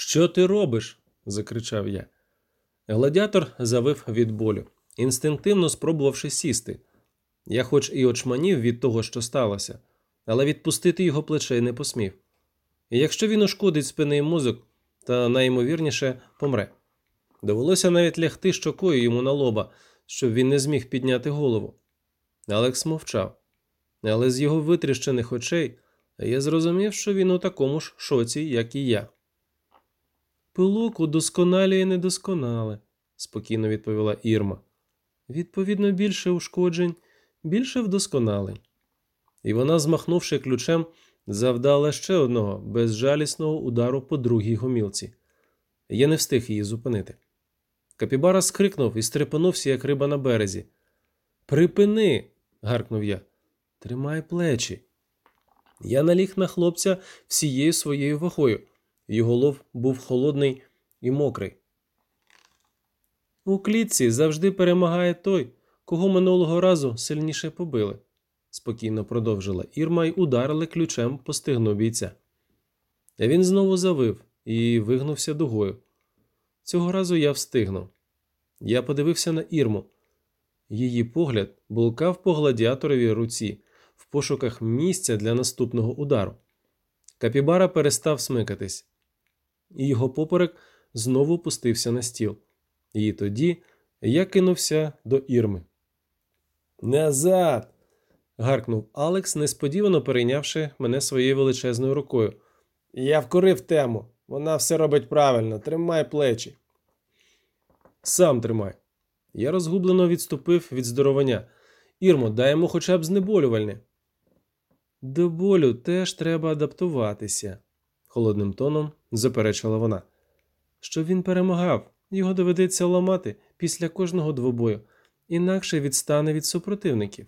Що ти робиш? закричав я. Гладіатор завив від болю, інстинктивно спробувавши сісти. Я хоч і очманів від того, що сталося, але відпустити його плечей не посмів. І якщо він ушкодить спини і мозок, та найімовірніше помре. Довелося навіть лягти щокою йому на лоба, щоб він не зміг підняти голову. Алекс мовчав, але з його витріщених очей я зрозумів, що він у такому ж шоці, як і я. Пилок удосконалює недосконале, спокійно відповіла Ірма. Відповідно, більше ушкоджень, більше вдосконалень. І вона, змахнувши ключем, завдала ще одного безжалісного удару по другій гомілці. Я не встиг її зупинити. Капібара скрикнув і стрепенувся, як риба на березі. Припини. гаркнув я. Тримай плечі. Я наліг на хлопця всією своєю вагою. Його лов був холодний і мокрий. У клітці завжди перемагає той, кого минулого разу сильніше побили, спокійно продовжила Ірма й ударили ключем по стигну бійця. Він знову завив і вигнувся дугою. Цього разу я встигнув. Я подивився на Ірму. Її погляд булкав по гладіаторовій руці в пошуках місця для наступного удару. Капібара перестав смикатись, і його поперек знову пустився на стіл. І тоді я кинувся до Ірми. Назад. гаркнув Алекс, несподівано перейнявши мене своєю величезною рукою. Я вкорив тему. Вона все робить правильно. Тримай плечі. Сам тримай. Я розгублено відступив від здоровання. Ірмо, дай йому хоча б знеболювальне. До болю теж треба адаптуватися, холодним тоном заперечила вона. Щоб він перемагав, його доведеться ламати після кожного двобою, інакше відстане від супротивників.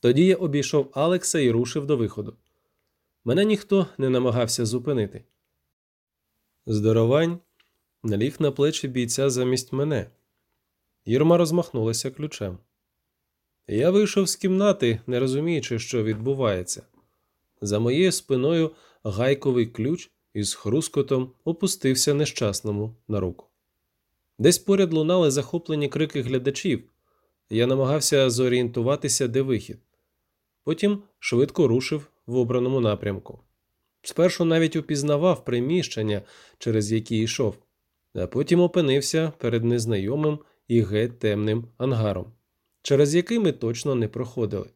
Тоді я обійшов Алекса і рушив до виходу. Мене ніхто не намагався зупинити. Здоровань наліг на плечі бійця замість мене. Ірма розмахнулася ключем. Я вийшов з кімнати, не розуміючи, що відбувається. За моєю спиною гайковий ключ із хрускотом опустився нещасному на руку. Десь поряд лунали захоплені крики глядачів. Я намагався зорієнтуватися, де вихід. Потім швидко рушив в обраному напрямку. Спершу навіть упізнавав приміщення, через які йшов, а потім опинився перед незнайомим і геть темним ангаром, через який ми точно не проходили.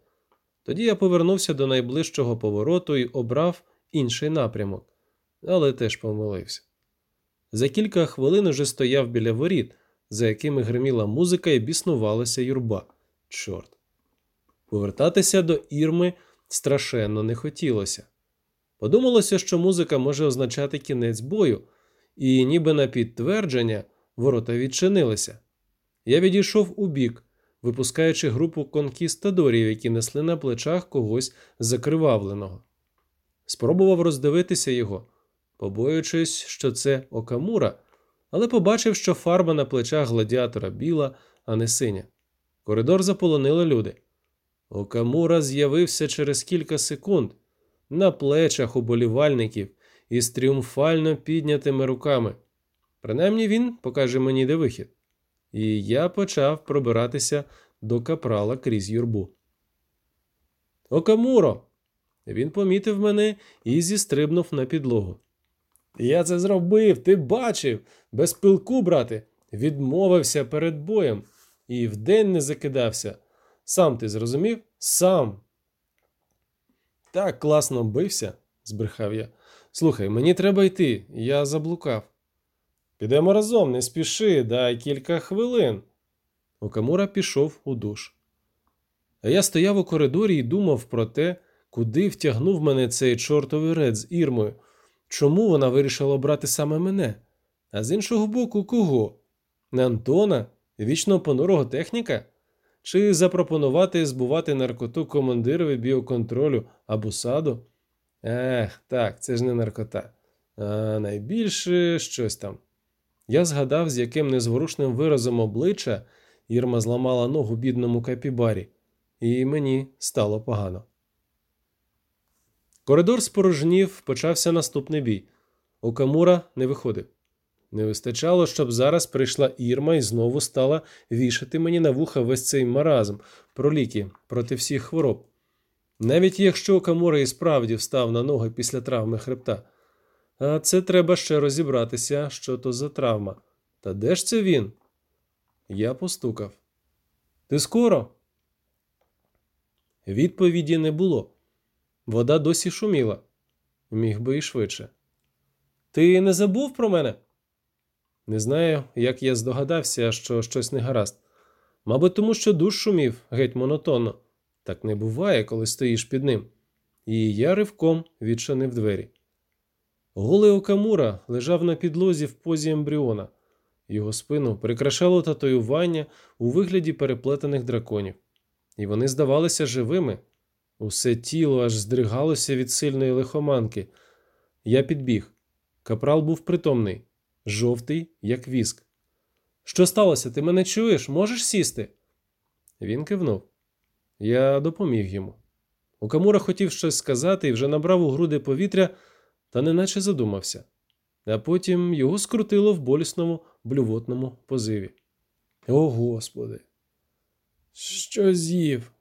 Тоді я повернувся до найближчого повороту і обрав інший напрямок, але теж помилився. За кілька хвилин уже стояв біля воріт, за якими гриміла музика і біснувалася юрба. Чорт. Повертатися до Ірми страшенно не хотілося. Подумалося, що музика може означати кінець бою, і, ніби на підтвердження, ворота відчинилися. Я відійшов у бік, випускаючи групу конкістадорів, які несли на плечах когось закривавленого. Спробував роздивитися його, побоюючись, що це окамура, але побачив, що фарба на плечах гладіатора біла, а не синя. Коридор заполонили люди. Окамура з'явився через кілька секунд на плечах уболівальників із тріумфально піднятими руками. Принаймні він покаже мені де вихід. І я почав пробиратися до капрала крізь юрбу. Окамуро! Він помітив мене і зістрибнув на підлогу. Я це зробив, ти бачив, без пилку, брате, відмовився перед боєм і вдень не закидався. Сам ти зрозумів? Сам. Так класно бився, збрехав я. Слухай, мені треба йти, я заблукав. Підемо разом, не спіши, дай кілька хвилин. Окамура пішов у душ. А я стояв у коридорі і думав про те, куди втягнув мене цей чортовий ред з Ірмою. Чому вона вирішила брати саме мене? А з іншого боку, кого? Не Антона, вічно понурого техніка? Чи запропонувати збувати наркоту командирові біоконтролю або саду? Ех, так, це ж не наркота. А найбільше щось там. Я згадав, з яким незворушним виразом обличчя Ірма зламала ногу бідному капібарі, і мені стало погано. Коридор спорожнів, почався наступний бій. Окамура не виходив. Не вистачало, щоб зараз прийшла Ірма і знову стала вішати мені на вуха весь цей маразм про ліки проти всіх хвороб. Навіть якщо Окамура і справді встав на ноги після травми хребта. А це треба ще розібратися, що то за травма. Та де ж це він? Я постукав. Ти скоро? Відповіді не було. Вода досі шуміла. Міг би і швидше. Ти не забув про мене? Не знаю, як я здогадався, що щось не гаразд. Мабуть, тому що душ шумів геть монотонно. Так не буває, коли стоїш під ним. І я ривком відчинив двері. Голий Окамура лежав на підлозі в позі ембріона. Його спину прикрашало татуювання у вигляді переплетених драконів, і вони здавалися живими. Усе тіло аж здригалося від сильної лихоманки. Я підбіг. Капрал був притомний, жовтий, як віск. Що сталося? Ти мене чуєш? Можеш сісти? Він кивнув. Я допоміг йому. Окамура хотів щось сказати і вже набрав у груди повітря, та неначе задумався, а потім його скрутило в болісному блювотному позиві. О, Господи! Що з'їв?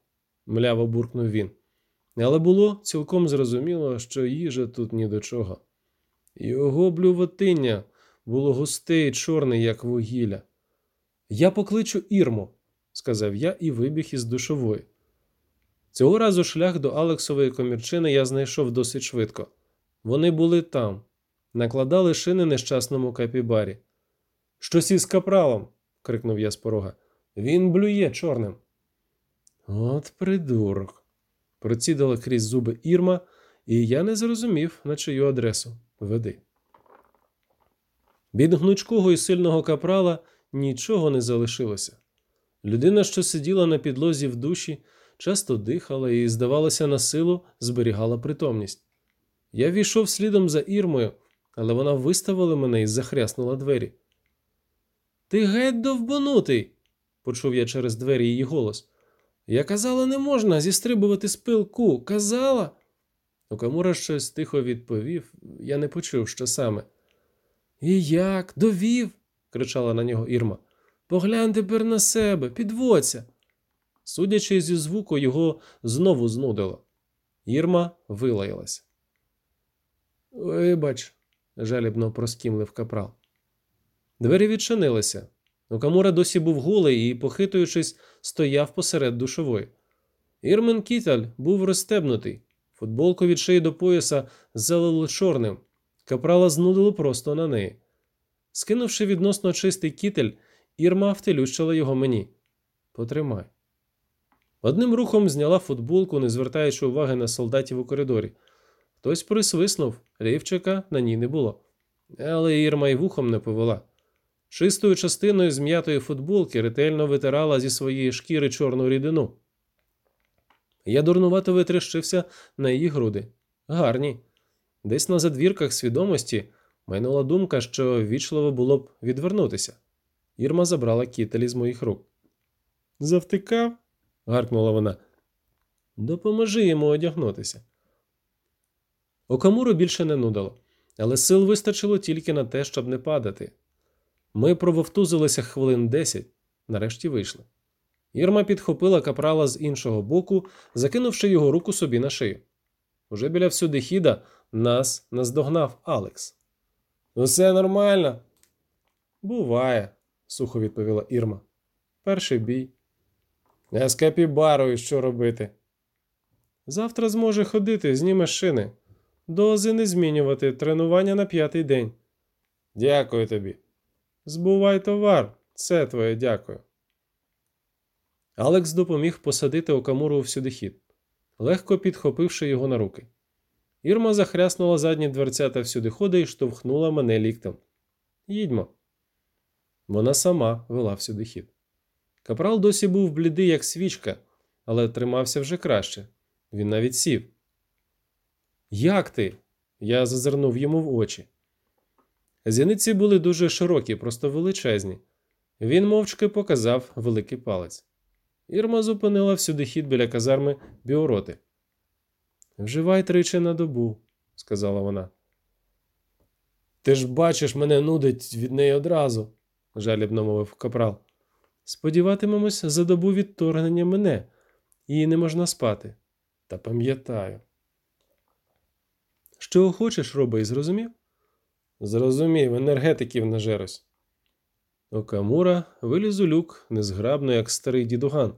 мляво буркнув він. Але було цілком зрозуміло, що їжа тут ні до чого. Його блювотиння було густе і чорне, як вугілля. Я покличу Ірму, сказав я і вибіг із душової. Цього разу шлях до Алексової комірчини я знайшов досить швидко. Вони були там, накладали шини нещасному капібарі. Щось із капралом. крикнув я з порога. Він блює чорним. От придурок. Процідала крізь зуби Ірма, і я не зрозумів, на чию адресу веди. Від гнучкого і сильного капрала нічого не залишилося. Людина, що сиділа на підлозі в душі, часто дихала і, здавалося, на силу зберігала притомність. Я війшов слідом за Ірмою, але вона виставила мене і захряснула двері. Ти геть довбанутий, почув я через двері її голос. Я казала, не можна зістрибувати з пилку. Казала. Окамура щось тихо відповів, я не почув, що саме. І як? Довів? кричала на нього Ірма. Поглянь тепер на себе, підводься. Судячи зі звуку, його знову знудило. Ірма вилаялась. Вибач, жалібно проскімлив капрал. Двері відчинилися. Окамура досі був голий і, похитуючись, стояв посеред душової. Ірмен Кіталь був розстебнутий. Футболку від шиї до пояса залило чорним. Капрала знудило просто на неї. Скинувши відносно чистий кітель, Ірма втелющила його мені. Потримай. Одним рухом зняла футболку, не звертаючи уваги на солдатів у коридорі. Хтось присвиснув, лівчика на ній не було. Але Ірма й вухом не повела. Чистою частиною зм'ятої футболки ретельно витирала зі своєї шкіри чорну рідину. Я дурнувато витріщився на її груди. Гарні. Десь на задвірках свідомості майнула думка, що вічливо було б відвернутися. Ірма забрала кітель з моїх рук. Завтикав? гаркнула вона. Допоможи йому одягнутися. Окамуру більше не нудило, але сил вистачило тільки на те, щоб не падати. Ми прововтузилися хвилин десять, нарешті вийшли. Ірма підхопила капрала з іншого боку, закинувши його руку собі на шию. Уже біля всюдихіда нас наздогнав Алекс. Усе нормально. Буває, сухо відповіла Ірма. Перший бій. А з капібарою що робити? Завтра зможе ходити, зніме шини. Дози не змінювати, тренування на п'ятий день. Дякую тобі. Збувай товар, це твоє дякую. Алекс допоміг посадити Окамуру всюдихід, легко підхопивши його на руки. Ірма захряснула задні дверцята всюдихода і штовхнула мене ліктем. Їдьмо. Вона сама вела всюдихід. Капрал досі був блідий, як свічка, але тримався вже краще. Він навіть сів. Як ти? Я зазирнув йому в очі. Зіниці були дуже широкі, просто величезні. Він мовчки показав великий палець. Ірма зупинила всюди хід біля казарми біороти. Вживай тричі на добу, сказала вона. Ти ж бачиш, мене нудить від неї одразу, жалібно мовив капрал. Сподіватимемось за добу відторгнення мене, її не можна спати. Та пам'ятаю. Що хочеш, робий, зрозумів? Зрозумів, енергетиків нажерусь. Окамура виліз у люк незграбно, як старий дідуган.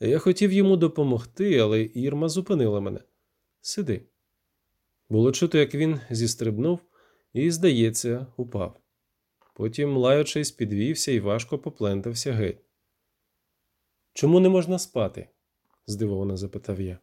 Я хотів йому допомогти, але Ірма зупинила мене. Сиди. Було чути, як він зістрибнув і, здається, упав. Потім, лаючись, підвівся і важко поплентався геть. Чому не можна спати? здивовано запитав я.